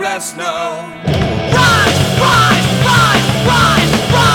rest now. Rise, rise, rise, rise, rise.